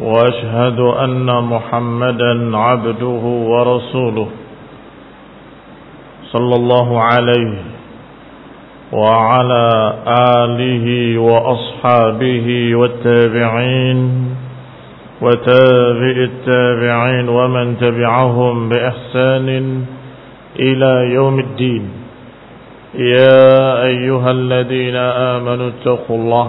وأشهد أن محمدا عبده ورسوله صلى الله عليه وعلى آله وأصحابه والتابعين وتابع التابعين ومن تبعهم بإحسان إلى يوم الدين. يا أيها الذين آمنوا اتقوا الله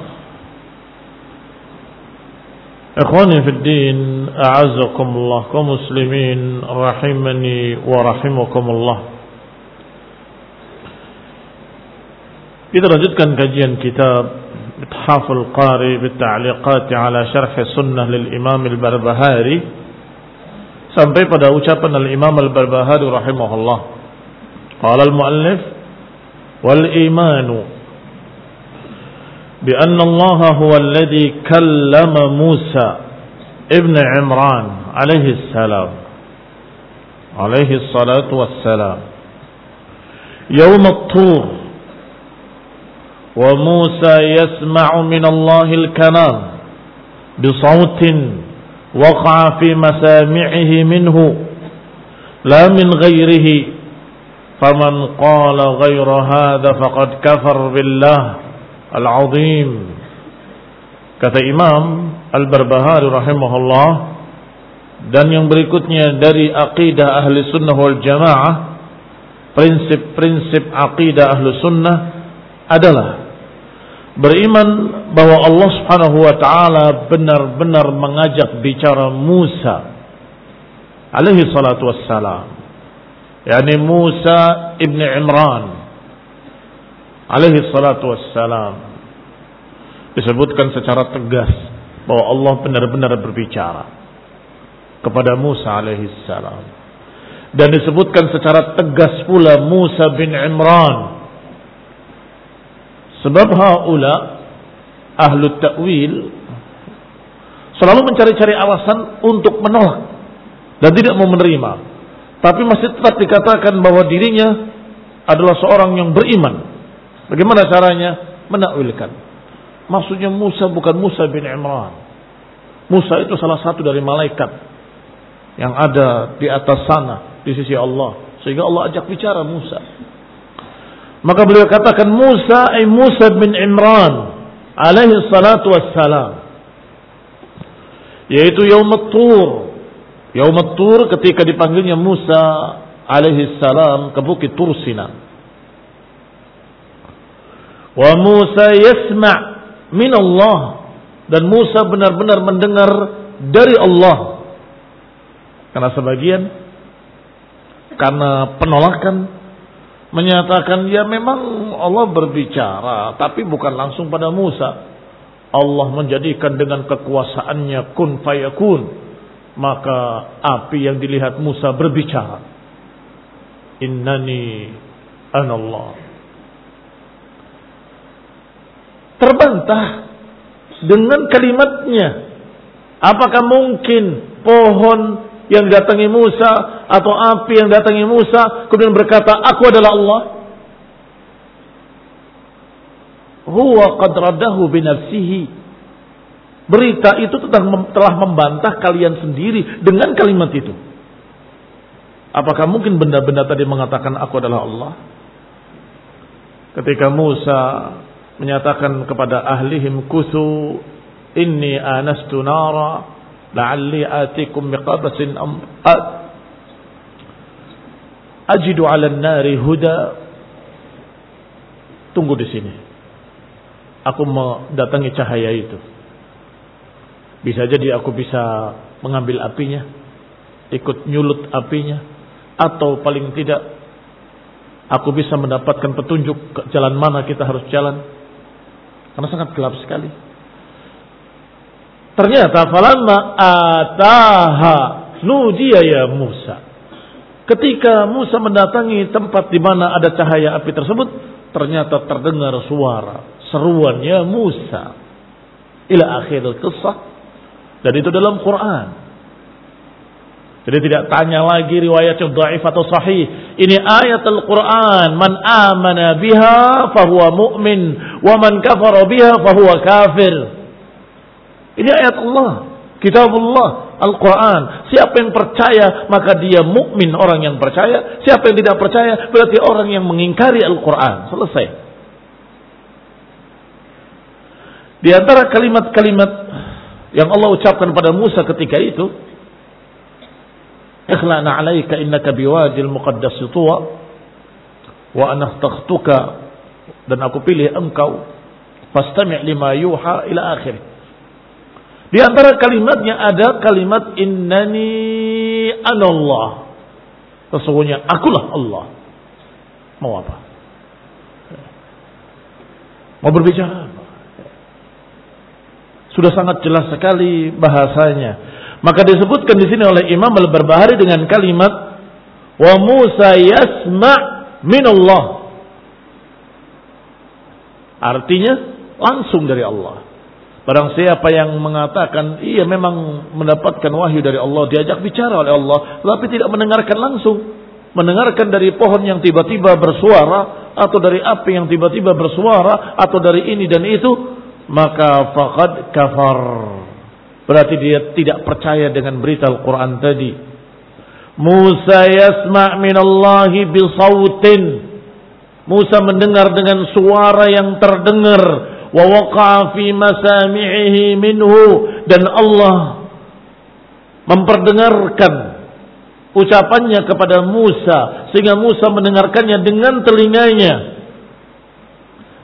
إخواني في الدين أعزكم الله كمسلمين رحمني ورحمكم الله. إذا رجد كان كجيا كتاب إتحاف القاري بالتعليقات على شرح سنة للإمام البربهاري sampai pada ucapan الامام البربهاري رحمه الله قال المؤلف والايمان بأن الله هو الذي كلم موسى ابن عمران عليه السلام عليه الصلاة والسلام. يوم الطور وموسى يسمع من الله الكلام بصوت وقع في مسامعه منه لا من غيره. فمن قال غير هذا فقد كفر بالله. Al-Azim. Kata Imam Al-Barbahari rahimahullah Dan yang berikutnya dari aqidah ahli sunnah wal jamaah Prinsip-prinsip aqidah ahli sunnah adalah Beriman bahwa Allah subhanahu wa ta'ala benar-benar mengajak bicara Musa Alaihi salatu wassalam. Yani Musa ibn Imran alaihi salatu wassalam disebutkan secara tegas bahwa Allah benar-benar berbicara kepada Musa alaihi salam. Dan disebutkan secara tegas pula Musa bin Imran. Sebab haula ahlu ta'wil selalu mencari-cari alasan untuk menolak dan tidak mau menerima. Tapi masih tetap dikatakan bahwa dirinya adalah seorang yang beriman Bagaimana caranya? Menakwilkan. Maksudnya Musa bukan Musa bin Imran. Musa itu salah satu dari malaikat yang ada di atas sana di sisi Allah. Sehingga Allah ajak bicara Musa. Maka beliau katakan Musa ay Musa bin Imran alaihi salatu wassalam. Yaitu Yaum Tur. Tur ketika dipanggilnya Musa alaihi salam ke bukit Tursina. Wa Musa yasma' min Allah dan Musa benar-benar mendengar dari Allah. Karena sebagian karena penolakan menyatakan ya memang Allah berbicara tapi bukan langsung pada Musa. Allah menjadikan dengan kekuasaannya kun fayakun maka api yang dilihat Musa berbicara. Innani anallah. Terbantah dengan kalimatnya. Apakah mungkin pohon yang datangi Musa atau api yang datangi Musa kemudian berkata, "Aku adalah Allah." Huwa qad radahu binafsihi. Berita itu telah membantah kalian sendiri dengan kalimat itu. Apakah mungkin benda-benda tadi mengatakan aku adalah Allah? Ketika Musa menyatakan kepada ahlihim kusu inni anastu nara la'alli atikum am ajidu 'ala an-nari huda. Tunggu di sini. Aku mendatangi cahaya itu. Bisa jadi aku bisa mengambil apinya ikut nyulut apinya atau paling tidak aku bisa mendapatkan petunjuk ke jalan mana kita harus jalan karena sangat gelap sekali Ternyata falamma ataha nudiya ya Musa. Ketika Musa mendatangi tempat di mana ada cahaya api tersebut, ternyata terdengar suara seruan ya Musa. Ila akhir kisah. Dan itu dalam Quran. Jadi tidak tanya lagi riwayat yang dhaif atau sahih. Ini ayat Al-Quran. Man amana biha fahuwa mu'min. Wa man kafara biha fahuwa kafir. Ini ayat Allah, kitab Allah, Al-Quran. Siapa yang percaya maka dia mukmin orang yang percaya. Siapa yang tidak percaya berarti orang yang mengingkari Al-Quran. Selesai. Di antara kalimat-kalimat yang Allah ucapkan pada Musa ketika itu, Ikhlana alaika innaka biwadil muqaddas tuwa wa ana dan aku pilih engkau fastami' lima yuha ila akhirih. Di antara kalimatnya ada kalimat innani anallah. Sesungguhnya akulah Allah. Mau apa? Mau berbicara Sudah sangat jelas sekali bahasanya. Maka disebutkan di sini oleh Imam Al-Barbahari dengan kalimat wa Musa yasma' min Allah. Artinya langsung dari Allah. Barang siapa yang mengatakan, iya memang mendapatkan wahyu dari Allah, diajak bicara oleh Allah, tapi tidak mendengarkan langsung. Mendengarkan dari pohon yang tiba-tiba bersuara, atau dari api yang tiba-tiba bersuara, atau dari ini dan itu, maka faqad kafar. Berarti dia tidak percaya dengan berita Al-Quran tadi. Musa yasma' minallahi bisautin. Musa mendengar dengan suara yang terdengar. Wa waqa'a fi masami'ihi minhu. Dan Allah memperdengarkan ucapannya kepada Musa. Sehingga Musa mendengarkannya dengan telinganya.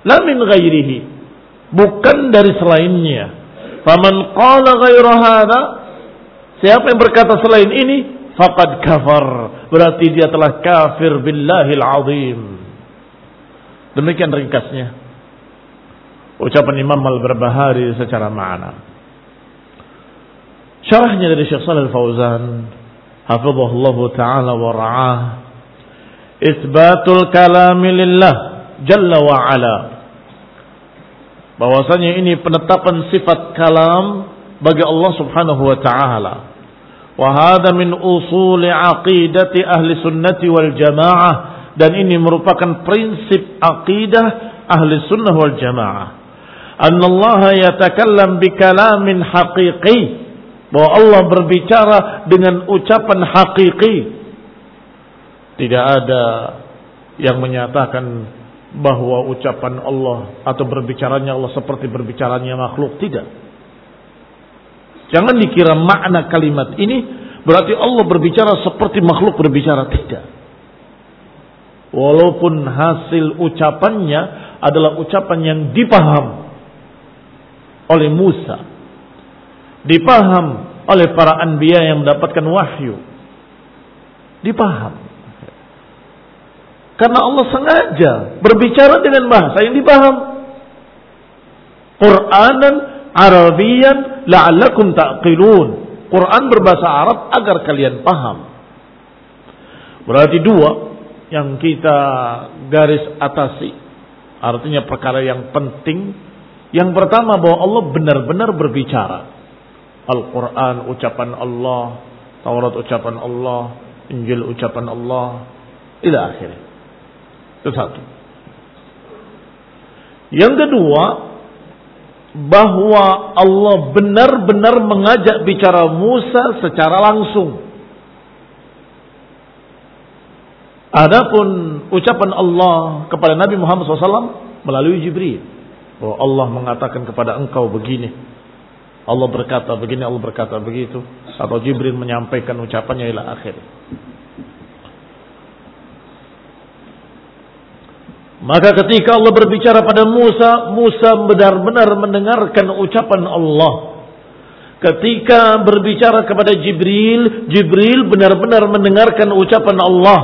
La min ghairihi. Bukan dari selainnya faman qala ghaira hadha siapa yang berkata selain ini faqad kafar berarti dia telah kafir billahil azim demikian ringkasnya ucapan Imam Al-Barbahari secara makna. Syarahnya dari Syekh Shalal Fauzan, hafizahullah taala wa ra'ah, isbatul kalami lillah jalla wa ala. Bahwasanya ini penetapan sifat kalam bagi Allah Subhanahu wa taala. Wa min usuli aqidati ahli sunnati wal jamaah. Dan ini merupakan prinsip akidah ahli sunnah wal jamaah. Allah yatakallam bikalamin haqiqi. Bahwa Allah berbicara dengan ucapan hakiki tidak ada yang menyatakan bahwa ucapan Allah atau berbicaranya Allah seperti berbicaranya makhluk tidak jangan dikira makna kalimat ini berarti Allah berbicara seperti makhluk berbicara tidak walaupun hasil ucapannya adalah ucapan yang dipaham oleh Musa. Dipaham oleh para anbiya yang mendapatkan wahyu. Dipaham. Karena Allah sengaja berbicara dengan bahasa yang dipaham. Quranan Arabian la'allakum ta'qilun. Quran berbahasa Arab agar kalian paham. Berarti dua yang kita garis atasi. Artinya perkara yang penting. Yang pertama bahwa Allah benar-benar berbicara. Al-Quran ucapan Allah. Taurat ucapan Allah. Injil ucapan Allah. Ila akhirnya. Itu satu. Yang kedua, bahwa Allah benar-benar mengajak bicara Musa secara langsung. Adapun ucapan Allah kepada Nabi Muhammad SAW melalui Jibril. Bahwa Allah mengatakan kepada engkau begini. Allah berkata begini, Allah berkata begitu. Atau Jibril menyampaikan ucapannya ila akhir. Maka ketika Allah berbicara pada Musa, Musa benar-benar mendengarkan ucapan Allah. Ketika berbicara kepada Jibril, Jibril benar-benar mendengarkan ucapan Allah.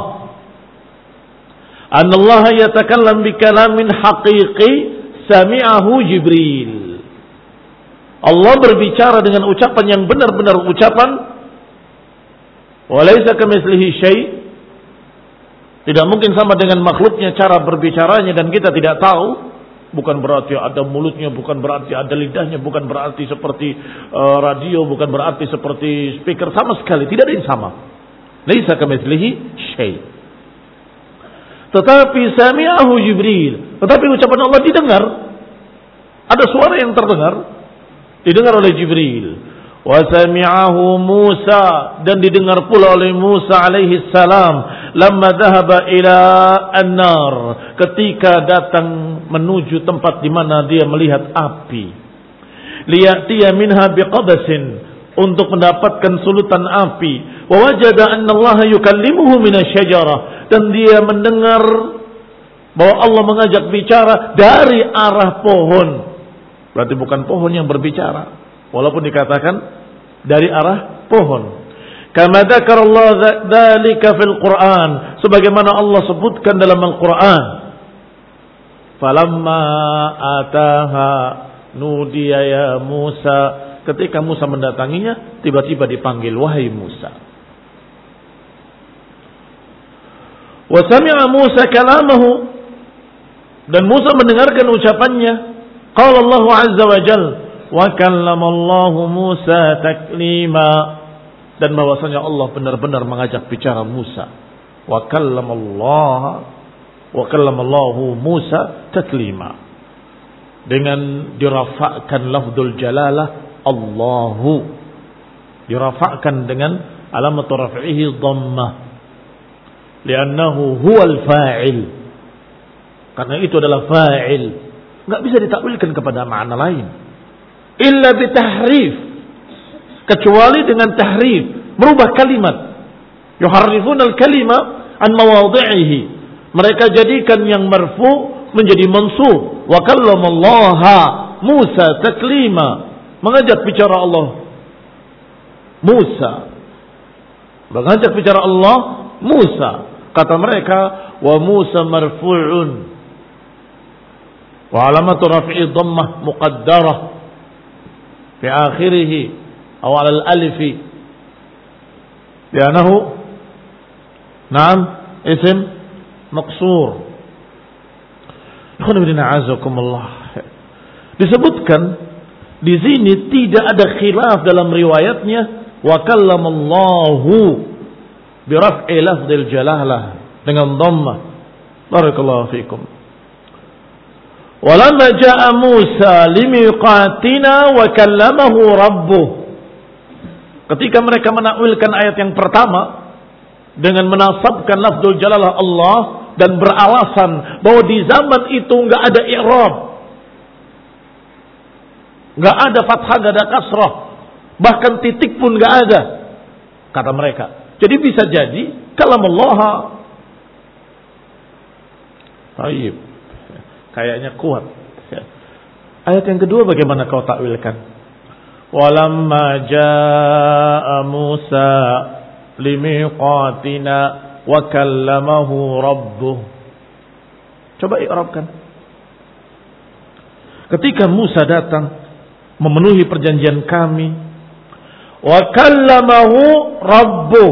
Anallaha yatakallam bikalamin haqiqi sami'ahu Jibril. Allah berbicara dengan ucapan yang benar-benar ucapan. Walaysa kamitslihi syai' Tidak mungkin sama dengan makhluknya cara berbicaranya dan kita tidak tahu. Bukan berarti ada mulutnya, bukan berarti ada lidahnya, bukan berarti seperti uh, radio, bukan berarti seperti speaker sama sekali. Tidak ada yang sama. Laisa kamitslihi syai. Tetapi sami'ahu Jibril. Tetapi ucapan Allah didengar. Ada suara yang terdengar. Didengar oleh Jibril. Wasami'ahu Musa dan didengar pula oleh Musa alaihi salam lamma dhahaba ila an-nar ketika datang menuju tempat di mana dia melihat api. Liyatiya minha biqabasin. Untuk mendapatkan sulutan api. Wa wajada anna Allah yukallimuhu minasyajarah dan dia mendengar bahwa Allah mengajak bicara dari arah pohon. Berarti bukan pohon yang berbicara Walaupun dikatakan dari arah pohon. Kama Allah dzalika fil Qur'an, sebagaimana Allah sebutkan dalam Al-Qur'an. Falamma ataha nudiya ya Musa, ketika Musa mendatanginya, tiba-tiba dipanggil wahai Musa. Wa sami'a Musa kalamahu dan Musa mendengarkan ucapannya. Qala Allah azza wa jalla wa kallamallahu Musa taklima. Dan bahwasanya Allah benar-benar mengajak bicara Musa. Wa kallamallahu wa kallamallahu Musa taklima. Dengan dirafakkan lafzul jalalah Allahu. Dirafakkan dengan alamat raf'ihi dhammah. Li'annahu huwal fa'il. Karena itu adalah fa'il. Nggak bisa ditakwilkan kepada makna lain illa bitahrif. Kecuali dengan tahrif. Merubah kalimat. Yuharrifun al-kalima an mawadhi'ihi mereka jadikan yang marfu menjadi mansub. Wa kallamallaha Musa taklima. Mengajak bicara Allah. Musa. Mengajak bicara Allah Musa. Kata mereka wa Musa marfu'un. Wa alamatu raf'i dhammah muqaddarah في آخره أو على الألف لأنه نعم اسم مقصور Allah. Disebutkan di sini tidak ada khilaf dalam riwayatnya wa kallamallahu bi raf'i lafdzil jalalah dengan dhammah. Barakallahu fikum. Walamma ja'a Musa limiqatina wa kallamahu rabbuh. Ketika mereka menakwilkan ayat yang pertama dengan menasabkan lafzul jalalah Allah dan beralasan bahwa di zaman itu nggak ada i'rab. nggak ada fathah, nggak ada kasrah. Bahkan titik pun nggak ada. Kata mereka. Jadi bisa jadi kalam Allah. Taib. Kayaknya kuat. Ayat yang kedua bagaimana kau takwilkan? Walamma jaa Musa limiqatina wa kallamahu rabbuh. Coba i'rabkan. Ketika Musa datang memenuhi perjanjian kami, wa kallamahu rabbuh.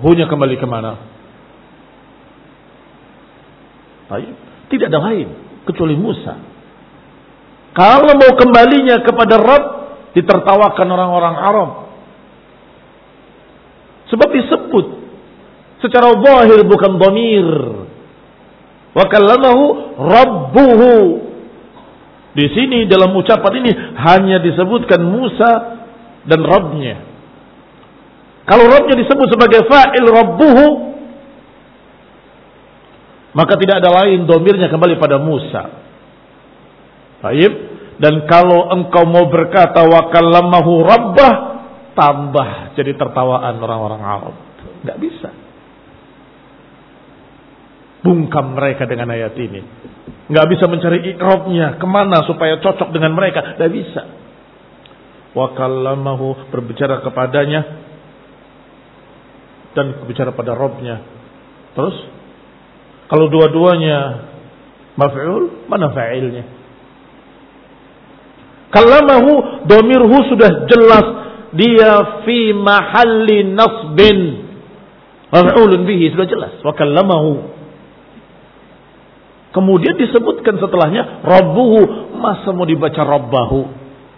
Hunya kembali ke mana? Baik. Tidak ada lain kecuali Musa. Kalau mau kembalinya kepada Rabb, ditertawakan orang-orang Arab. Sebab disebut secara zahir bukan domir. Wa kallamahu rabbuhu. Di sini dalam ucapan ini hanya disebutkan Musa dan Rabbnya. Kalau Rabbnya disebut sebagai fa'il rabbuhu, maka tidak ada lain domirnya kembali pada Musa. Baik. Dan kalau engkau mau berkata wa kallamahu rabbah, tambah jadi tertawaan orang-orang Arab. Enggak bisa. Bungkam mereka dengan ayat ini. Enggak bisa mencari ikrobnya ke mana supaya cocok dengan mereka. Enggak bisa. Wa kallamahu berbicara kepadanya dan berbicara pada Robnya. Terus kalau dua-duanya maf'ul, mana fa'ilnya? Kallamahu domirhu sudah jelas dia fi mahalli nasbin. Maf'ulun bihi sudah jelas. Wa kallamahu. Kemudian disebutkan setelahnya rabbuhu masa mau dibaca rabbahu?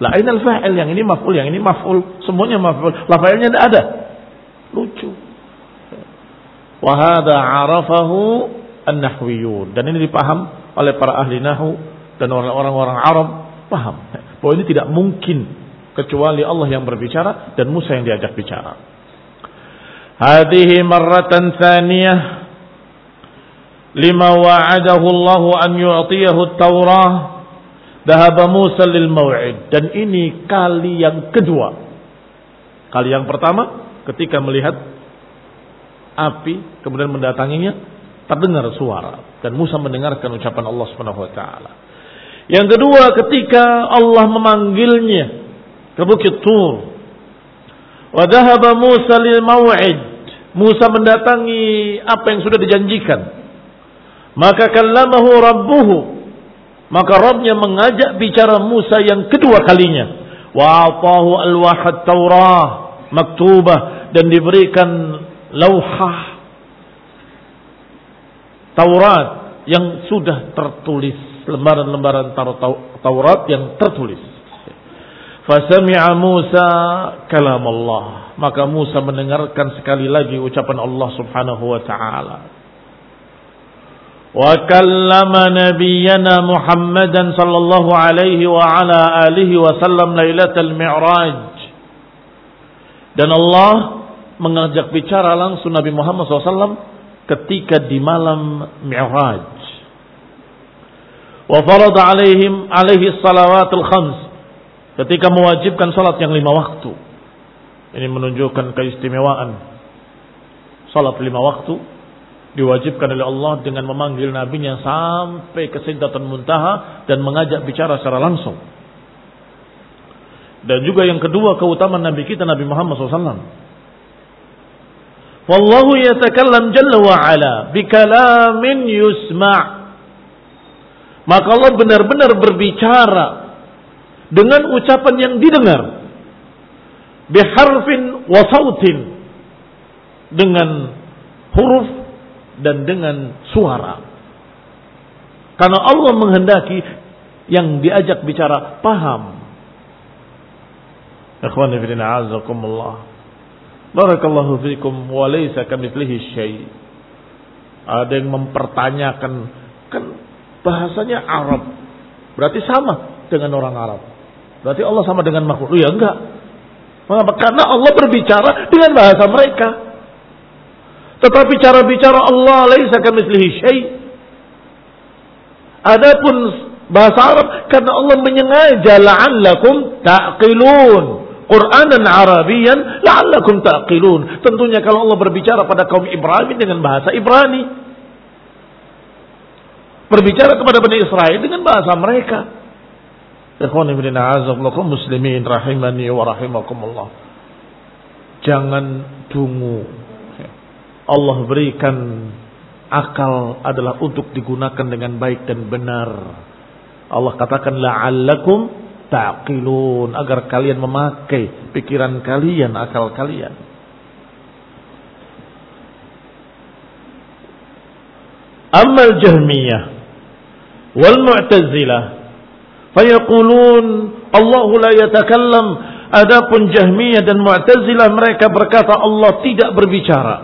La ainal fa'il yang ini maf'ul yang ini maf'ul. Semuanya maf'ul. La fa'ilnya tidak ada. Lucu. Wa hadha arafahu an-nahwiyun. Dan ini dipaham oleh para ahli nahwu dan orang-orang Arab. Paham. Bahwa ini tidak mungkin kecuali Allah yang berbicara dan Musa yang diajak bicara. Hadhihi marratan thaniyah lima wa'adahu Allah an yu'tiyahu at-Taurah dhahaba Musa lil maw'id. Dan ini kali yang kedua. Kali yang pertama ketika melihat api kemudian mendatanginya terdengar suara dan Musa mendengarkan ucapan Allah Subhanahu wa taala. Yang kedua ketika Allah memanggilnya ke Bukit Tur. Wa dhahaba Musa lil. Musa mendatangi apa yang sudah dijanjikan. Maka kallamahu rabbuhu. Maka Rabbnya mengajak bicara Musa yang kedua kalinya. Wa atahu al-wahad Taurah maktubah dan diberikan lauhah Taurat yang sudah tertulis lembaran-lembaran Taurat yang tertulis Fasami'a Musa kalam Allah. Maka Musa mendengarkan sekali lagi ucapan Allah subhanahu wa ta'ala. Wa kallama nabiyyana Muhammadan sallallahu alaihi wa ala alihi wa sallam lailatul mi'raj. Dan Allah mengajak bicara langsung Nabi Muhammad SAW ketika di malam mi'raj. Wa farada alaihim alaihi salawatul khams ketika mewajibkan salat yang lima waktu. Ini menunjukkan keistimewaan salat lima waktu diwajibkan oleh Allah dengan memanggil nabinya sampai ke Sidratul Muntaha dan mengajak bicara secara langsung. Dan juga yang kedua keutamaan Nabi kita Nabi Muhammad SAW. Wallahu yatakallam jalla wa ala bikalamin yusma' Maka Allah benar-benar berbicara dengan ucapan yang didengar. Biharfin wa sautin. Dengan huruf dan dengan suara. Karena Allah menghendaki yang diajak bicara paham. Ikhwan fillah a'azakumullah barakallahu fikum wa laysa kamitslihi syai ada yang mempertanyakan kan bahasanya Arab berarti sama dengan orang Arab Berarti Allah sama dengan makhluk. Ya enggak. Mengapa? Karena Allah berbicara dengan bahasa mereka. Tetapi cara bicara Allah laisa kamitslihi syai. Adapun bahasa Arab karena Allah menyengaja la'allakum taqilun. Qur'anan Arabian la'allakum taqilun. Tentunya kalau Allah berbicara pada kaum Ibrani dengan bahasa Ibrani. Berbicara kepada Bani Israel dengan bahasa mereka. Ikhwan ibn a'azakum muslimin rahimani wa rahimakumullah. Jangan tunggu Allah berikan akal adalah untuk digunakan dengan baik dan benar. Allah katakan la'allakum taqilun agar kalian memakai pikiran kalian, akal kalian. Amal Jahmiyah wal Mu'tazilah fayaqulun Allahu la yatakallam Adapun Jahmiyah dan Mu'tazilah mereka berkata Allah tidak berbicara.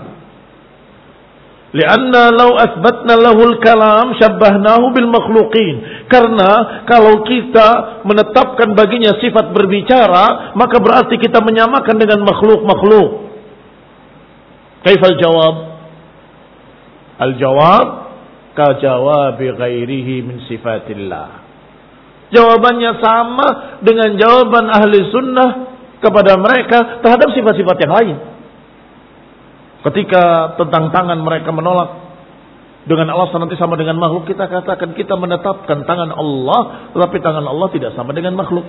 Lianna law asbatna lahul kalam syabbahnahu bil makhluqin. Karena kalau kita menetapkan baginya sifat berbicara, maka berarti kita menyamakan dengan makhluk-makhluk. Kaifal jawab? Al-jawab ka jawabi ghairihi min sifatillah. Jawabannya sama dengan jawaban ahli sunnah kepada mereka terhadap sifat-sifat yang lain. Ketika tentang tangan mereka menolak dengan alasan nanti sama dengan makhluk, kita katakan kita menetapkan tangan Allah, tetapi tangan Allah tidak sama dengan makhluk.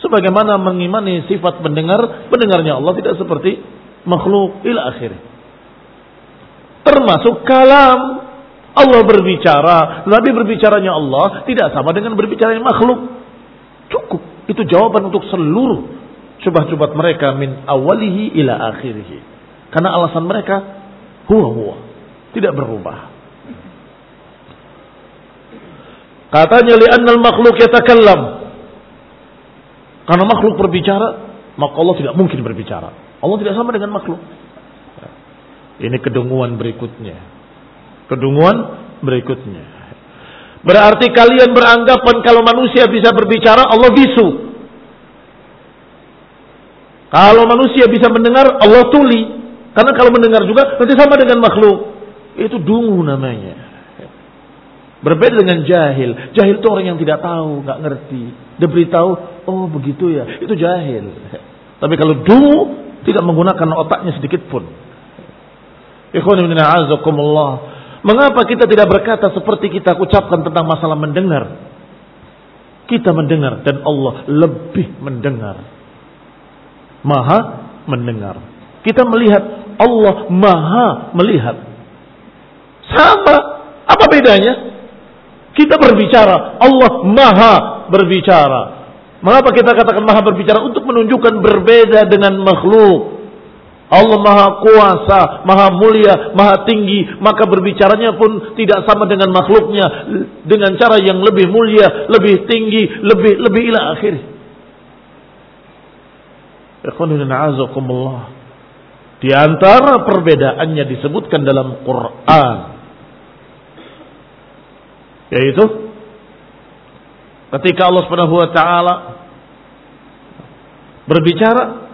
Sebagaimana mengimani sifat mendengar, pendengarnya Allah tidak seperti makhluk ila akhir. Termasuk kalam Allah berbicara, Nabi berbicaranya Allah tidak sama dengan berbicaranya makhluk. Cukup. Itu jawaban untuk seluruh coba-coba mereka min awalihi ila akhirihi. Karena alasan mereka huwa huwa. Tidak berubah. Katanya li'annal makhluk yatakallam. Karena makhluk berbicara, maka Allah tidak mungkin berbicara. Allah tidak sama dengan makhluk. Ini kedunguan berikutnya kedunguan berikutnya. Berarti kalian beranggapan kalau manusia bisa berbicara, Allah bisu. Kalau manusia bisa mendengar, Allah tuli. Karena kalau mendengar juga nanti sama dengan makhluk. Itu dungu namanya. Berbeda dengan jahil. Jahil itu orang yang tidak tahu, nggak ngerti. Dia beritahu, oh begitu ya. Itu jahil. Tapi kalau dungu, tidak menggunakan otaknya sedikit pun. Mengapa kita tidak berkata seperti kita ucapkan tentang masalah mendengar? Kita mendengar dan Allah lebih mendengar. Maha mendengar. Kita melihat Allah maha melihat. Sama. Apa bedanya? Kita berbicara. Allah maha berbicara. Mengapa kita katakan maha berbicara? Untuk menunjukkan berbeda dengan makhluk. Allah maha kuasa, maha mulia, maha tinggi. Maka berbicaranya pun tidak sama dengan makhluknya. Dengan cara yang lebih mulia, lebih tinggi, lebih lebih ila akhir. Di antara perbedaannya disebutkan dalam Quran. Yaitu ketika Allah Subhanahu wa taala berbicara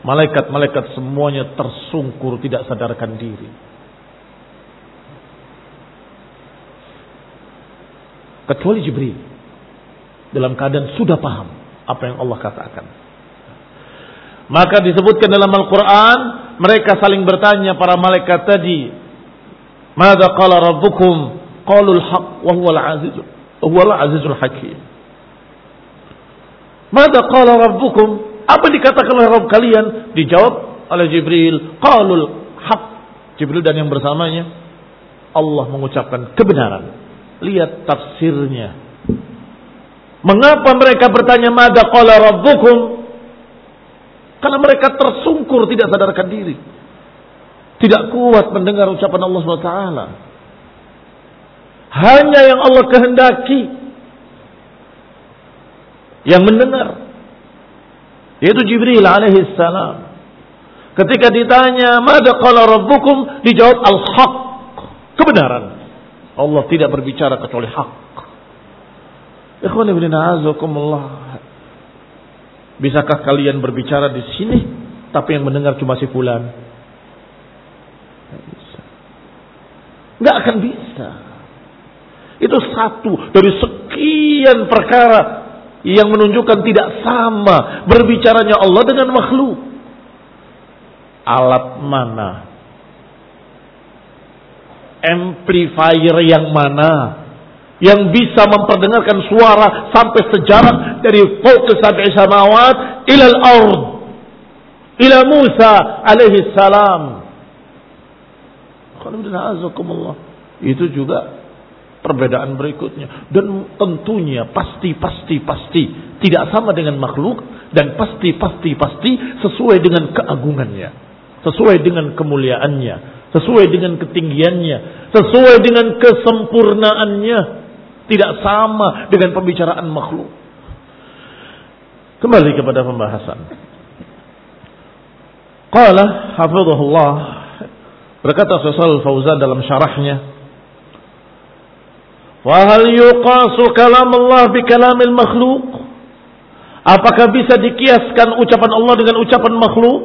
Malaikat-malaikat semuanya tersungkur tidak sadarkan diri. Kecuali Jibril. Dalam keadaan sudah paham apa yang Allah katakan. Maka disebutkan dalam Al-Quran. Mereka saling bertanya para malaikat tadi. Mada qala rabbukum. Qalul haq wa huwa al-azizul. Huwa al-azizul hakim. Mada qala rabbukum. Apa dikatakan oleh Rabb kalian? Dijawab oleh Jibril, qalul haq. Jibril dan yang bersamanya Allah mengucapkan kebenaran. Lihat tafsirnya. Mengapa mereka bertanya mada qala rabbukum? Karena mereka tersungkur tidak sadarkan diri. Tidak kuat mendengar ucapan Allah SWT. Hanya yang Allah kehendaki yang mendengar yaitu Jibril alaihi salam. Ketika ditanya, "Mada qala rabbukum?" dijawab al-haq, kebenaran. Allah tidak berbicara kecuali hak. Ikhwan ibn a'azakumullah. Bisakah kalian berbicara di sini tapi yang mendengar cuma si fulan? Enggak akan bisa. Itu satu dari sekian perkara yang menunjukkan tidak sama berbicaranya Allah dengan makhluk. Alat mana? Amplifier yang mana? Yang bisa memperdengarkan suara sampai sejarah dari fauq sab'i samawat ila al-ard. Ila Musa alaihi salam. Itu juga perbedaan berikutnya. Dan tentunya pasti, pasti, pasti tidak sama dengan makhluk dan pasti, pasti, pasti sesuai dengan keagungannya, sesuai dengan kemuliaannya, sesuai dengan ketinggiannya, sesuai dengan kesempurnaannya, tidak sama dengan pembicaraan makhluk. Kembali kepada pembahasan. Qala hafizahullah berkata Syaikh Fauzan dalam syarahnya Wahal yuqasu kalam Allah bi kalamil makhluk? Apakah bisa dikiaskan ucapan Allah dengan ucapan makhluk?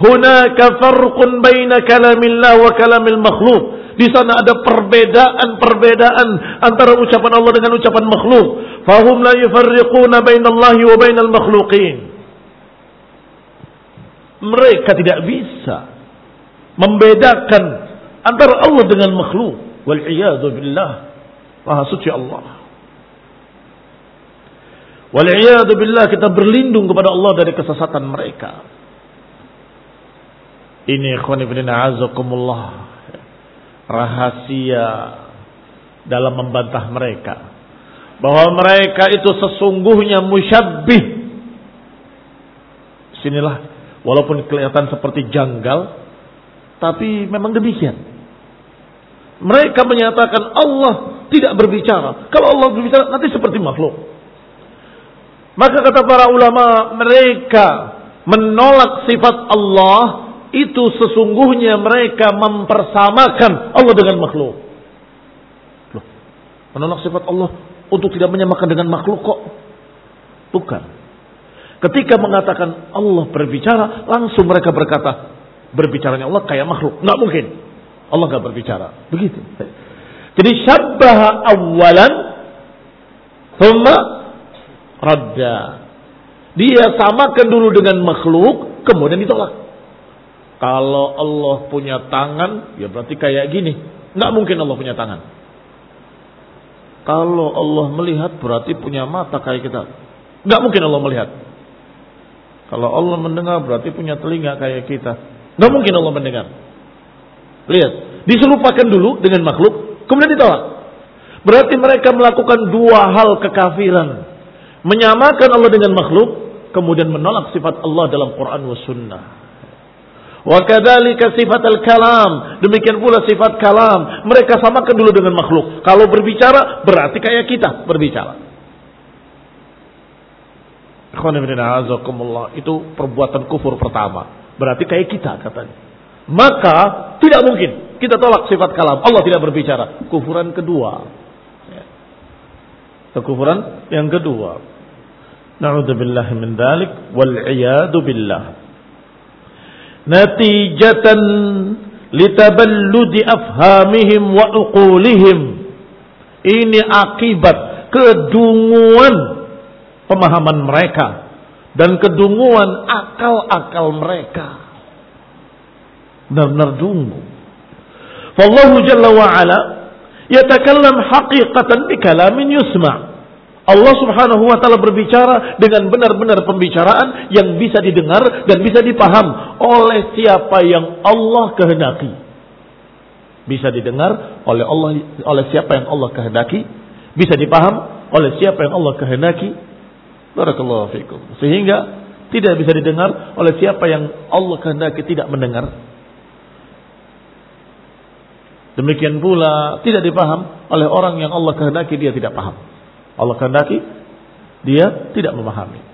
Hunaka farqun baina kalamillah wa kalamil makhluk. Di sana ada perbedaan-perbedaan antara ucapan Allah dengan ucapan makhluk. Fahum la yufarriquna bainallahi wa bainal makhluqin. Mereka tidak bisa membedakan antara Allah dengan makhluk. Wal billah. Maha suci Allah. Wal'iyadu billah kita berlindung kepada Allah dari kesesatan mereka. Ini ikhwan ibn a'azakumullah. Rahasia dalam membantah mereka. Bahwa mereka itu sesungguhnya musyabbih. Sinilah. Walaupun kelihatan seperti janggal. Tapi memang demikian. Mereka menyatakan Allah tidak berbicara. Kalau Allah berbicara nanti seperti makhluk. Maka kata para ulama mereka menolak sifat Allah itu sesungguhnya mereka mempersamakan Allah dengan makhluk. Loh, menolak sifat Allah untuk tidak menyamakan dengan makhluk kok? Bukan. Ketika mengatakan Allah berbicara, langsung mereka berkata, berbicaranya Allah kayak makhluk. Nggak mungkin. Allah nggak berbicara. Begitu. Jadi syabbaha awalan thumma radda. Dia samakan dulu dengan makhluk, kemudian ditolak. Kalau Allah punya tangan, ya berarti kayak gini. Nggak mungkin Allah punya tangan. Kalau Allah melihat, berarti punya mata kayak kita. Nggak mungkin Allah melihat. Kalau Allah mendengar, berarti punya telinga kayak kita. Nggak mungkin Allah mendengar. Lihat, diserupakan dulu dengan makhluk, Kemudian ditolak. Berarti mereka melakukan dua hal kekafiran. Menyamakan Allah dengan makhluk. Kemudian menolak sifat Allah dalam Quran wa sunnah. Wa kadzalika sifat al-kalam. Demikian pula sifat kalam. Mereka samakan dulu dengan makhluk. Kalau berbicara berarti kayak kita berbicara. Itu perbuatan kufur pertama. Berarti kayak kita katanya. Maka tidak mungkin kita tolak sifat kalam. Allah tidak berbicara. Kufuran kedua. Ya. Kekufuran yang kedua. Na'udzubillah min dalik wal billah. Natijatan litaballudi afhamihim wa uqulihim. Ini akibat kedunguan pemahaman mereka dan kedunguan akal-akal mereka. Benar-benar dungu. Fallahu jalla wa ala yatakallam haqiqatan bi kalamin yusma. Allah Subhanahu wa taala berbicara dengan benar-benar pembicaraan yang bisa didengar dan bisa dipaham oleh siapa yang Allah kehendaki. Bisa didengar oleh Allah oleh siapa yang Allah kehendaki, bisa dipaham oleh siapa yang Allah kehendaki. Barakallahu fikum. Sehingga tidak bisa didengar oleh siapa yang Allah kehendaki tidak mendengar Demikian pula tidak dipaham oleh orang yang Allah kehendaki dia tidak paham. Allah kehendaki dia tidak memahami.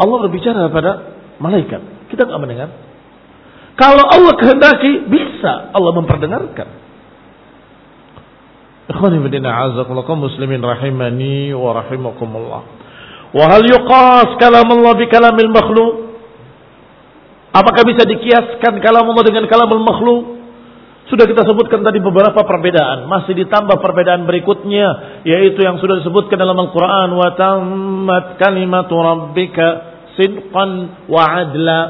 Allah berbicara kepada malaikat. Kita nggak mendengar. Kalau Allah kehendaki bisa Allah memperdengarkan. Ikhwani bidina azakumullah muslimin rahimani wa rahimakumullah. Wa hal yuqas kalam Allah bi kalamil makhluk? Apakah bisa dikiaskan kalam Allah dengan kalamul makhluk? Sudah kita sebutkan tadi beberapa perbedaan, masih ditambah perbedaan berikutnya yaitu yang sudah disebutkan dalam Al-Qur'an wa tammat kalimatu rabbika sidqan wa adla.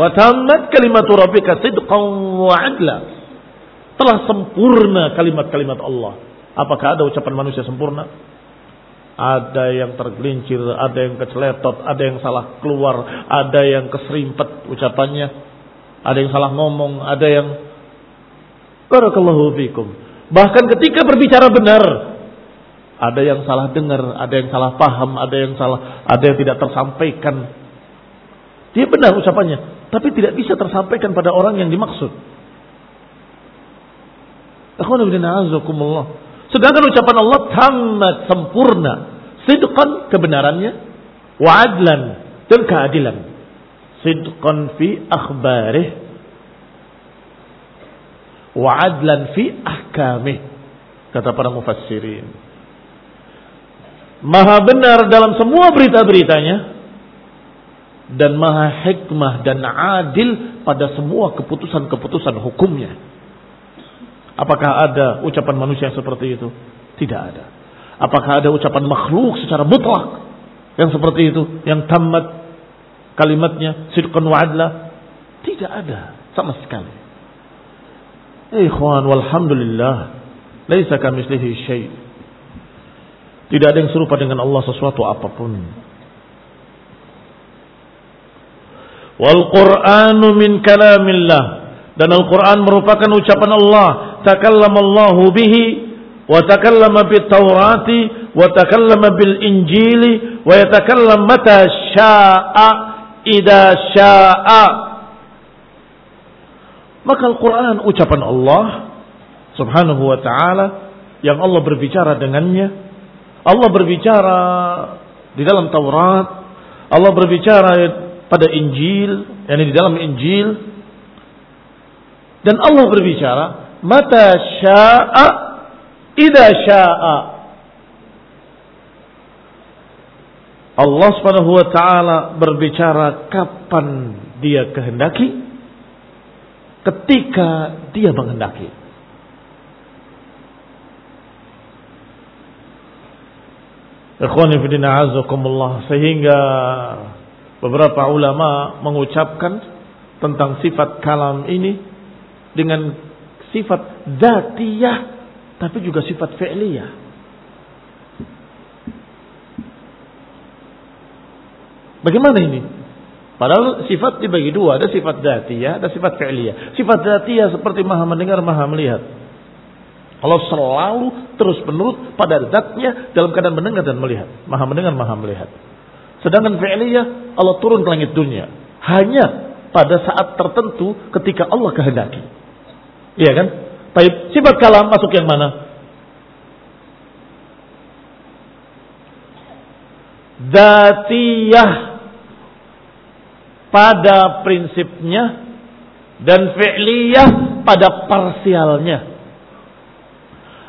Wa tammat kalimatu rabbika sidqan wa adla. Telah sempurna kalimat-kalimat Allah. Apakah ada ucapan manusia sempurna? Ada yang tergelincir, ada yang keceletot, ada yang salah keluar, ada yang keserimpet ucapannya, ada yang salah ngomong, ada yang Barakallahu fikum. Bahkan ketika berbicara benar, ada yang salah dengar, ada yang salah paham, ada yang salah, ada yang tidak tersampaikan. Dia benar ucapannya, tapi tidak bisa tersampaikan pada orang yang dimaksud. Sedangkan ucapan Allah tamat sempurna, sidqan kebenarannya, wa'adlan dan keadilan. Sidqan fi akhbarih, wa'adlan fi ahkamih. Kata para mufassirin. Maha benar dalam semua berita-beritanya dan maha hikmah dan adil pada semua keputusan-keputusan hukumnya. Apakah ada ucapan manusia seperti itu? Tidak ada. Apakah ada ucapan makhluk secara mutlak yang seperti itu, yang tamat kalimatnya sidqan wa adla? Tidak ada sama sekali. Ikhwan walhamdulillah, laisa kamitslihi syai'. Tidak ada yang serupa dengan Allah sesuatu apa pun. Wal Qur'anu min kalamillah dan Al-Quran merupakan ucapan Allah takallama Allahu bihi wa takallama bit Taurati wa takallama bil Injili wa yatakallam mata syaa idza syaa maka Al-Quran ucapan Allah subhanahu wa ta'ala yang Allah berbicara dengannya Allah berbicara di dalam Taurat Allah berbicara pada Injil yang di dalam Injil dan Allah berbicara, mata sya'a ida sya'a. Allah Subhanahu wa taala berbicara kapan dia kehendaki ketika dia menghendaki. Sehingga beberapa ulama mengucapkan tentang sifat kalam ini dengan sifat datiyah tapi juga sifat fi'liyah. Bagaimana ini? Padahal sifat dibagi dua, ada sifat datiyah, ada sifat fi'liyah. Sifat datiyah seperti maha mendengar, maha melihat. Allah selalu terus menurut pada zatnya dalam keadaan mendengar dan melihat. Maha mendengar, maha melihat. Sedangkan fi'liyah Allah turun ke langit dunia. Hanya pada saat tertentu ketika Allah kehendaki. Iya kan? Baik, sifat kalam masuk yang mana? Datiyah pada prinsipnya dan fi'liyah pada parsialnya.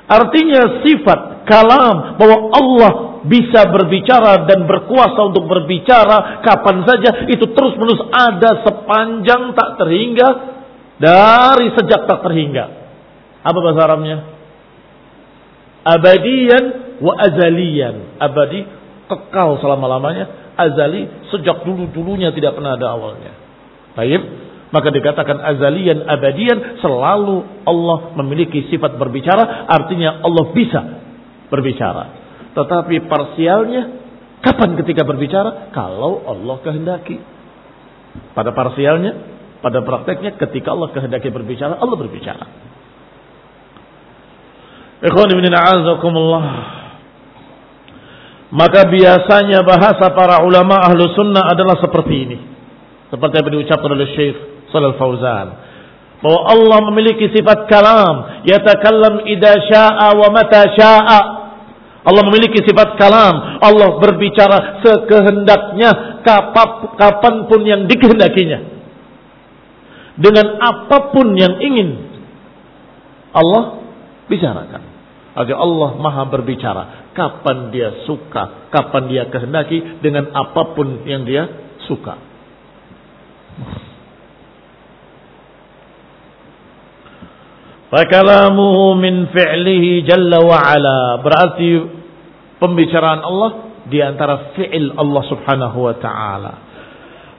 Artinya sifat kalam bahwa Allah bisa berbicara dan berkuasa untuk berbicara kapan saja itu terus menerus ada sepanjang tak terhingga dari sejak tak terhingga. Apa bahasa Arabnya? Abadian wa azalian. Abadi kekal selama-lamanya. Azali sejak dulu-dulunya tidak pernah ada awalnya. Baik. Maka dikatakan azalian abadian selalu Allah memiliki sifat berbicara. Artinya Allah bisa berbicara. Tetapi parsialnya kapan ketika berbicara? Kalau Allah kehendaki. Pada parsialnya pada prakteknya ketika Allah kehendaki berbicara, Allah berbicara. Ikhwan ibn Maka biasanya bahasa para ulama ahlu sunnah adalah seperti ini. Seperti yang diucapkan oleh Syekh Salal Fauzan. Bahwa Allah memiliki sifat kalam. Yatakallam idha sya'a wa mata sya'a. Allah memiliki sifat kalam. Allah berbicara sekehendaknya kapan pun yang dikehendakinya dengan apa pun yang ingin Allah bicarakan. Agar Allah maha berbicara. Kapan dia suka, kapan dia kehendaki, dengan apa pun yang dia suka. Fakalamuhu min fi'lihi jalla wa'ala. Berarti pembicaraan Allah di antara fi'il Allah subhanahu wa ta'ala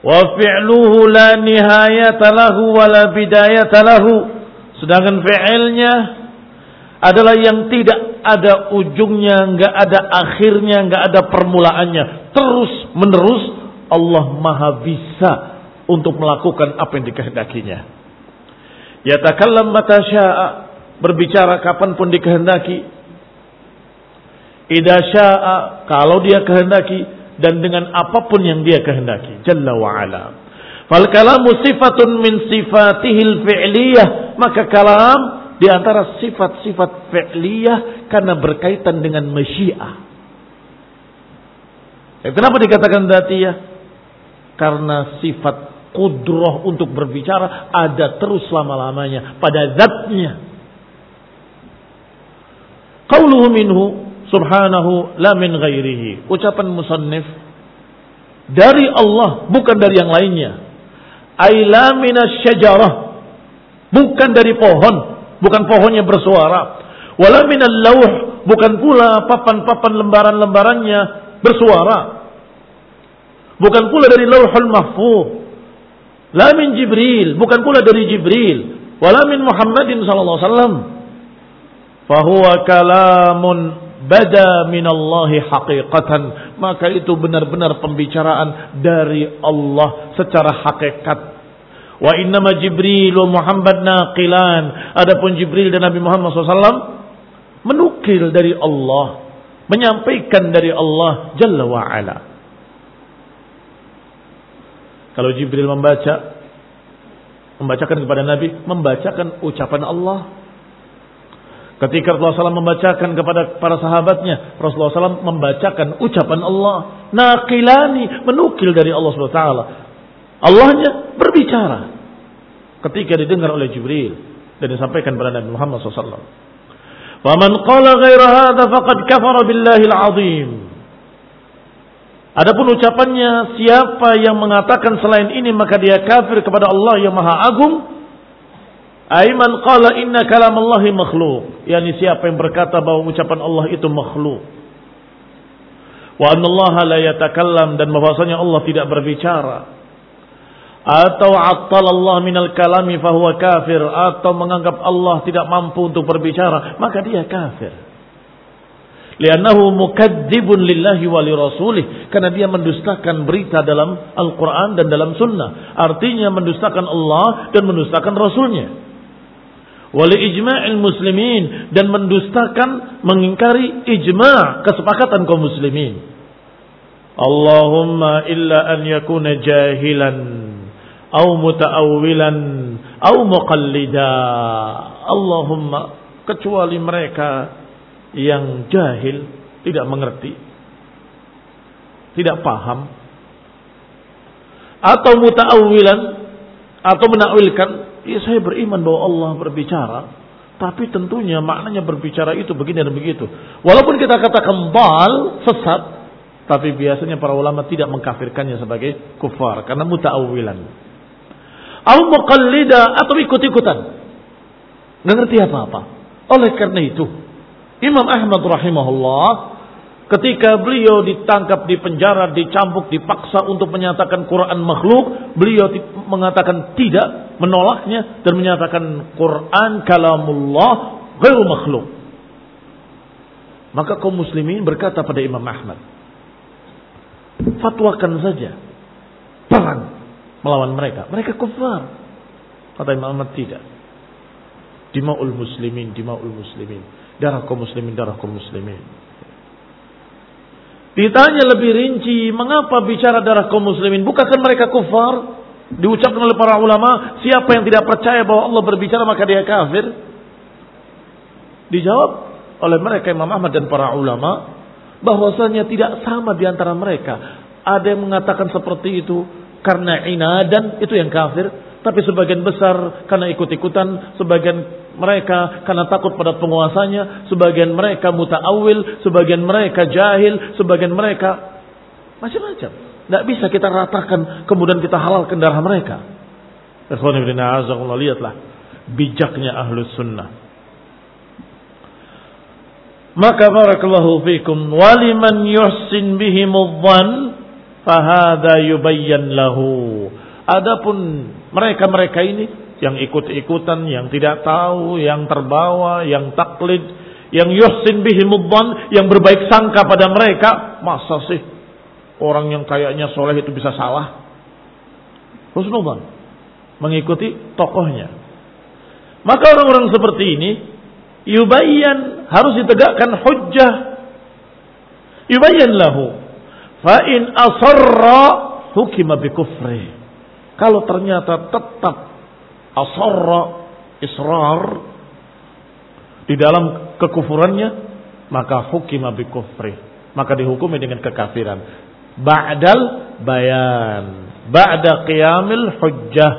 wa fi'luhu la nihayata lahu wa la bidayata lahu sedangkan fi'ilnya adalah yang tidak ada ujungnya, enggak ada akhirnya, enggak ada permulaannya. Terus menerus Allah Maha bisa untuk melakukan apa yang dikehendakinya. Yatakallam mata syaa berbicara kapan pun dikehendaki. Idza syaa kalau dia kehendaki dan dengan apa pun yang dia kehendaki. Jalla wa ala. Fal kalamu sifatun min sifatihil fi'liyah. Maka kalam di antara sifat-sifat fi'liyah karena berkaitan dengan masyiah. Eh, kenapa dikatakan datiyah? Karena sifat kudroh untuk berbicara ada terus selama-lamanya pada zatnya. Qauluhu minhu subhanahu la min ghairihi. Ucapan musannif dari Allah bukan dari yang lainnya. Aila syajarah bukan dari pohon, bukan pohonnya bersuara. Wala minal lauh bukan pula papan-papan lembaran-lembarannya bersuara. Bukan pula dari lauhul mahfuz. La min Jibril, bukan pula dari Jibril. Wala min Muhammadin sallallahu alaihi wasallam. Fahuwa kalamun bada minallahi haqiqatan maka itu benar-benar pembicaraan dari Allah secara hakikat wa innama Jibril Muhammad naqilan adapun Jibril dan Nabi Muhammad SAW menukil dari Allah menyampaikan dari Allah Jalla wa ala kalau Jibril membaca membacakan kepada Nabi membacakan ucapan Allah Ketika Rasulullah SAW membacakan kepada para sahabatnya, Rasulullah SAW membacakan ucapan Allah. Naqilani, menukil dari Allah SWT. Allahnya berbicara. Ketika didengar oleh Jibril. Dan disampaikan kepada Nabi Muhammad SAW. Faman qala ghaira hadha faqad kafara billahil azim. Adapun ucapannya siapa yang mengatakan selain ini maka dia kafir kepada Allah yang Maha Agung Aiman qala inna kalam Allahi makhluk. Yani siapa yang berkata bahwa ucapan Allah itu makhluk. Wa anna Allah la yatakallam dan bahwasanya Allah tidak berbicara. Atau attal Allah minal kalami fahuwa kafir. Atau menganggap Allah tidak mampu untuk berbicara. Maka dia kafir. Liannahu mukadzibun lillahi wa li rasulih. Karena dia mendustakan berita dalam Al-Quran dan dalam sunnah. Artinya mendustakan Allah dan mendustakan Rasulnya wali ijma'il muslimin dan mendustakan mengingkari ijma' kesepakatan kaum muslimin. Allahumma illa an yakuna jahilan au muta'awwilan au muqallida. Allahumma kecuali mereka yang jahil, tidak mengerti, tidak paham atau muta'awwilan atau menakwilkan Ya saya beriman bahwa Allah berbicara. Tapi tentunya maknanya berbicara itu begini dan begitu. Walaupun kita katakan bal, sesat. Tapi biasanya para ulama tidak mengkafirkannya sebagai kufar. Karena muta'awilan. Al muqallida atau ikut-ikutan. Nggak ngerti apa-apa. Oleh karena itu. Imam Ahmad rahimahullah Ketika beliau ditangkap di penjara, dicambuk, dipaksa untuk menyatakan Quran makhluk, beliau mengatakan tidak, menolaknya dan menyatakan Quran kalamullah ghairu makhluk. Maka kaum muslimin berkata pada Imam Ahmad, fatwakan saja perang melawan mereka. Mereka kufar. Kata Imam Ahmad tidak. Dimaul muslimin, dimaul muslimin. Darah kaum muslimin, darah kaum muslimin. Ditanya lebih rinci, mengapa bicara darah kaum muslimin? Bukankah mereka kufar? Diucapkan oleh para ulama, siapa yang tidak percaya bahwa Allah berbicara maka dia kafir? Dijawab oleh mereka Imam Ahmad dan para ulama bahwasanya tidak sama di antara mereka. Ada yang mengatakan seperti itu karena inadan itu yang kafir, tapi sebagian besar karena ikut-ikutan, sebagian mereka karena takut pada penguasanya, sebagian mereka muta'awil, sebagian mereka jahil, sebagian mereka macam-macam. Tidak bisa kita ratakan kemudian kita halalkan darah mereka. lihatlah bijaknya ahlus sunnah. Maka barakallahu fikum waliman yuhsin bihi dhann fahada yubayyan lahu. Adapun mereka-mereka ini yang ikut-ikutan, yang tidak tahu, yang terbawa, yang taklid, yang yuhsin bihi mudban, yang berbaik sangka pada mereka, masa sih orang yang kayaknya soleh itu bisa salah? Husnudzan mengikuti tokohnya. Maka orang-orang seperti ini yubayyan harus ditegakkan hujjah yubayyan lahu fa in asarra hukima bi kufri kalau ternyata tetap asarra israr di dalam kekufurannya maka hukima bi kufri maka dihukumi dengan kekafiran. Ba'dal bayan. Ba'da qiyamil hujjah.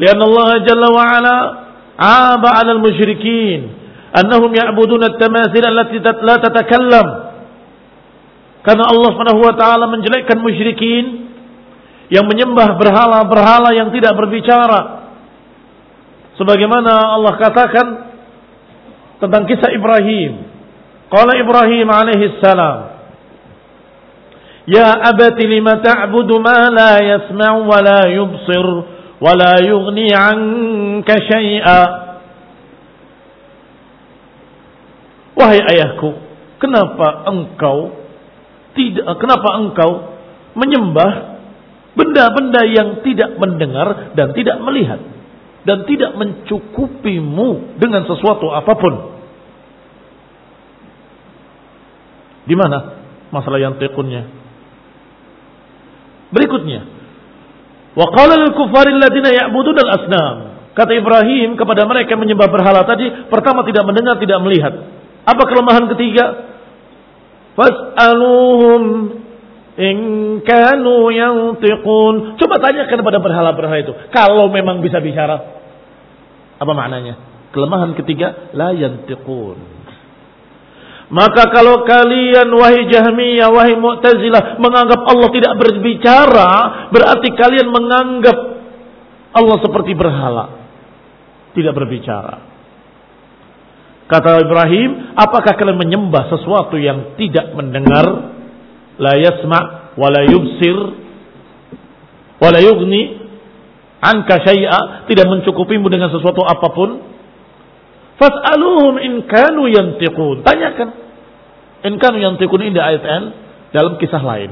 Lian Allah jalla wa ala aba 'ala al-musyrikin annahum ya'buduna at-tamathil allati la tatakallam karena Allah Subhanahu wa taala menjelekkan musyrikin yang menyembah berhala-berhala yang tidak berbicara. Sebagaimana Allah katakan tentang kisah Ibrahim. Qala Ibrahim alaihi salam Ya abati lima ta'budu ma la yasma' wa la yubsir wa la yughni 'anka syai'a Wahai ayahku, kenapa engkau tidak kenapa engkau menyembah benda-benda yang tidak mendengar dan tidak melihat dan tidak mencukupimu dengan sesuatu apa pun? Di mana masalah yang tekunnya? Berikutnya, wa qala lil kuffari alladziina ya'buduna al-asnam. Kata Ibrahim kepada mereka yang menyembah berhala tadi, pertama tidak mendengar, tidak melihat. Apa kelemahan ketiga? Fas'aluhum in kanu yantiqun. Coba tanyakan kepada berhala-berhala itu. Kalau memang bisa bicara. Apa maknanya? Kelemahan ketiga, la yantiqun. Maka kalau kalian wahai Jahmiyah, wahai Mu'tazilah menganggap Allah tidak berbicara, berarti kalian menganggap Allah seperti berhala. Tidak berbicara. Kata Ibrahim, apakah kalian menyembah sesuatu yang tidak mendengar? La yasma' wa la yubsir wa la yughni anka syai'a, tidak mencukupimu dengan sesuatu apa pun. Fas'aluhum in kanu yantiqun. Tanyakan. In kanu yantiqun ini ayat N dalam kisah lain.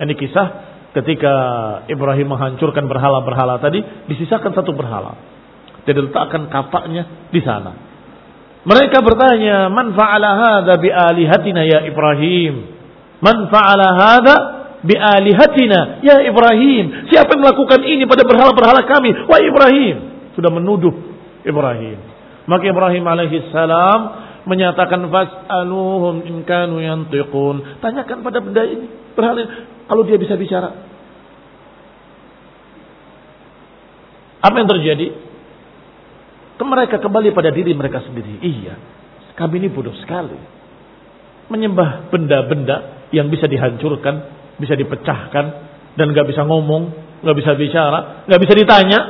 Ini kisah ketika Ibrahim menghancurkan berhala-berhala tadi, disisakan satu berhala. Jadi letakkan kapaknya di sana. Mereka bertanya, "Man fa'ala hadza bi alihatina ya Ibrahim?" "Man fa'ala hadza bi alihatina ya Ibrahim?" Siapa yang melakukan ini pada berhala-berhala kami? Wah Ibrahim, sudah menuduh Ibrahim. Maka Ibrahim alaihi salam menyatakan fas'aluhum in kanu yantiqun. Tanyakan pada benda ini, berhala ini, kalau dia bisa bicara. Apa yang terjadi? Mereka kembali pada diri mereka sendiri. Iya, kami ini bodoh sekali. Menyembah benda-benda yang bisa dihancurkan, bisa dipecahkan, dan gak bisa ngomong, gak bisa bicara, gak bisa ditanya.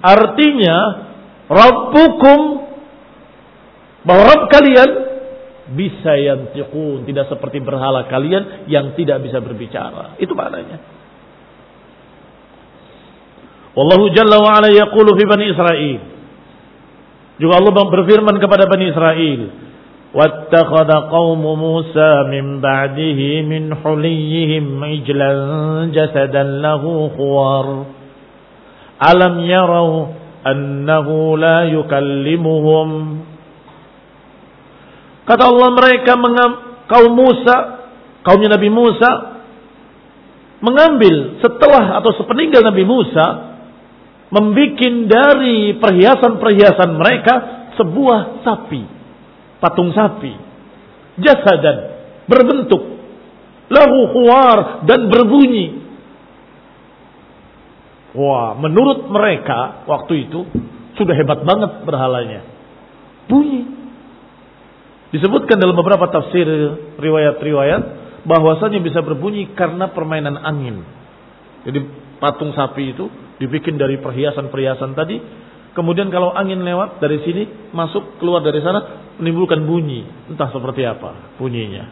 Artinya, Rabbukum, bahwa Rabb kalian bisa yang tidak seperti berhala kalian yang tidak bisa berbicara. Itu maknanya. Wallahu jalla wa ala yaqulu fi Bani Israel. Juga Allah berfirman kepada Bani Israel. Wattakhadha qawmu Musa min ba'dihi min huliyihim ijlan jasadan lahu khuwar. Alam yarau annahu la yukallimuhum. Kata Allah mereka kaum Musa, kaumnya Nabi Musa mengambil setelah atau sepeninggal Nabi Musa membikin dari perhiasan-perhiasan mereka sebuah sapi, patung sapi, jasadan berbentuk lahu khuar dan berbunyi. Wah, menurut mereka waktu itu sudah hebat banget berhalanya. Bunyi. Disebutkan dalam beberapa tafsir riwayat-riwayat bahwasanya bisa berbunyi karena permainan angin. Jadi patung sapi itu dibikin dari perhiasan-perhiasan tadi. Kemudian kalau angin lewat dari sini masuk keluar dari sana menimbulkan bunyi, entah seperti apa bunyinya.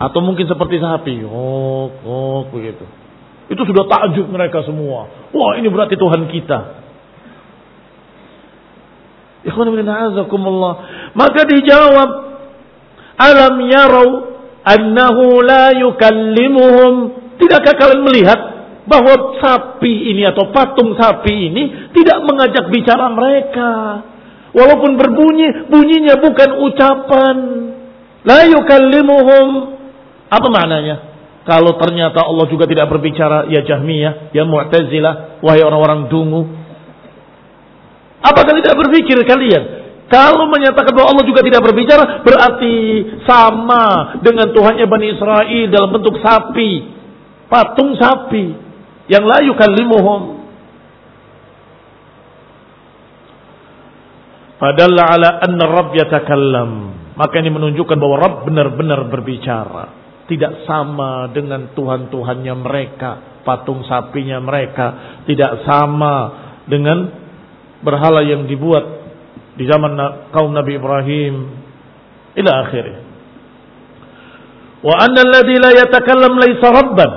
Atau mungkin seperti sapi, oh, oh begitu. Itu sudah takjub mereka semua. Wah, ini berarti Tuhan kita. Ikhwan Maka dijawab, alam yarau annahu la yukallimuhum. Tidakkah kalian melihat bahwa sapi ini atau patung sapi ini tidak mengajak bicara mereka. Walaupun berbunyi, bunyinya bukan ucapan. La yukallimuhum. Apa maknanya? Kalau ternyata Allah juga tidak berbicara, ya Jahmiyah, ya Mu'tazilah, wahai orang-orang dungu. Apakah tidak berpikir kalian? Kalau menyatakan bahwa Allah juga tidak berbicara, berarti sama dengan Tuhannya Bani Israel dalam bentuk sapi. Patung sapi. Yang la yukallimuhum. Padahal ala anna Rabb yatakallam. Maka ini menunjukkan bahwa Rabb benar-benar berbicara tidak sama dengan Tuhan-Tuhannya mereka, patung sapinya mereka, tidak sama dengan berhala yang dibuat di zaman kaum Nabi Ibrahim ila akhirnya. Wa anna alladhi la yatakallam laysa rabban.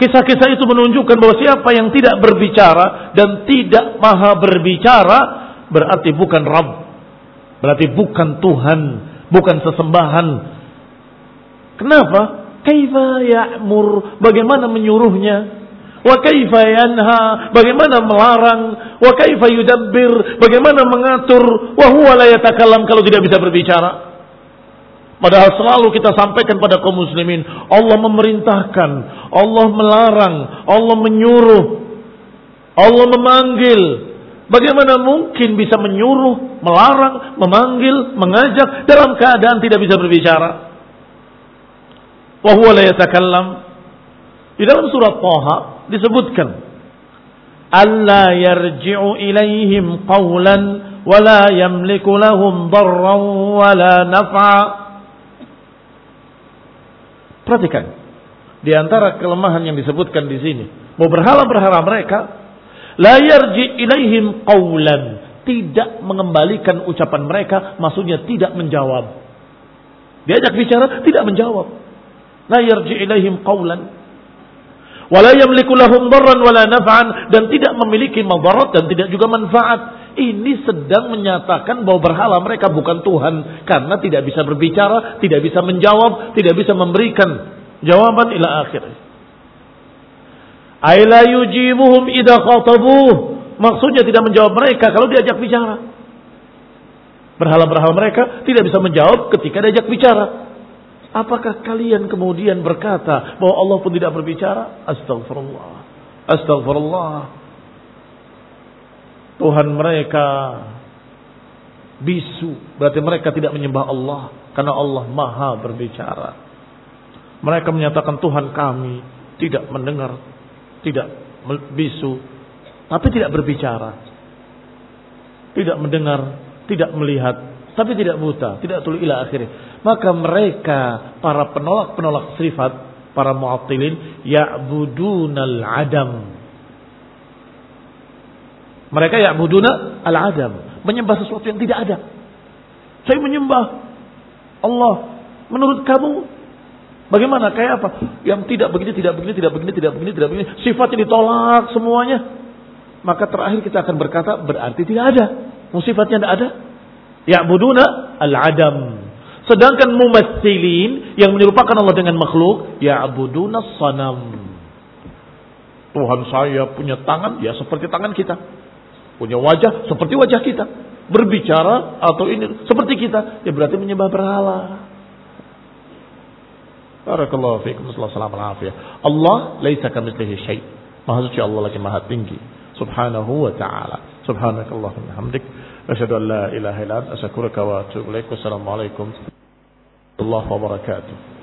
Kisah-kisah itu menunjukkan bahwa siapa yang tidak berbicara dan tidak maha berbicara berarti bukan Rabb. Berarti bukan Tuhan, bukan sesembahan, Kenapa? Kaifa ya'mur? Bagaimana menyuruhnya? Wa kaifa yanha? Bagaimana melarang? Wa kaifa yudabbir? Bagaimana mengatur? Wa huwa la kalau tidak bisa berbicara. Padahal selalu kita sampaikan pada kaum muslimin, Allah memerintahkan, Allah melarang, Allah menyuruh, Allah memanggil. Bagaimana mungkin bisa menyuruh, melarang, memanggil, mengajak dalam keadaan tidak bisa berbicara? wa la yatakallam di dalam surat Taha disebutkan alla yarji'u ilaihim qawlan wa la yamliku lahum darran wa la naf'a Perhatikan. Di antara kelemahan yang disebutkan di sini mau berhala-berhala mereka la yarji ilaihim qawlan tidak mengembalikan ucapan mereka maksudnya tidak menjawab. Diajak bicara tidak menjawab. La yarji ilaihim qawlan wala yamliku lahum darran wala naf'an dan tidak memiliki madarat dan tidak juga manfaat. Ini sedang menyatakan bahwa berhala mereka bukan Tuhan karena tidak bisa berbicara, tidak bisa menjawab, tidak bisa memberikan jawaban ila akhir. Aila yujibuhum idza. Maksudnya tidak menjawab mereka kalau diajak bicara. Berhala-berhala mereka tidak bisa menjawab ketika diajak bicara. Apakah kalian kemudian berkata bahwa Allah pun tidak berbicara? Astagfirullah. Astagfirullah. Tuhan mereka bisu. Berarti mereka tidak menyembah Allah. Karena Allah maha berbicara. Mereka menyatakan Tuhan kami tidak mendengar. Tidak bisu. Tapi tidak berbicara. Tidak mendengar. Tidak melihat. Tapi tidak buta. Tidak tuli ila akhirnya maka mereka para penolak-penolak sifat, para mu'attilin ya'budunal adam. Mereka ya'buduna al-adam, menyembah sesuatu yang tidak ada. Saya menyembah Allah. Menurut kamu bagaimana? Kayak apa? Yang tidak begini, tidak begini, tidak begini, tidak begini, tidak begini. Sifatnya ditolak semuanya. Maka terakhir kita akan berkata berarti tidak ada. Sifatnya tidak ada. Ya'buduna al-adam. Sedangkan mumassilin yang menyerupakan Allah dengan makhluk, ya abuduna sanam. Tuhan saya punya tangan, ya seperti tangan kita. Punya wajah seperti wajah kita. Berbicara atau ini seperti kita. Ya berarti menyembah berhala. Barakallahu fiikum. sallallahu alaihi wa Allah laisa kamitslihi syai'. Maha suci Allah lagi maha tinggi. Subhanahu wa ta'ala. Subhanakallahumma hamdik. Asyhadu an la ilaha illa anta astaghfiruka wa atubu ilaik. Wassalamualaikum warahmatullahi wabarakatuh.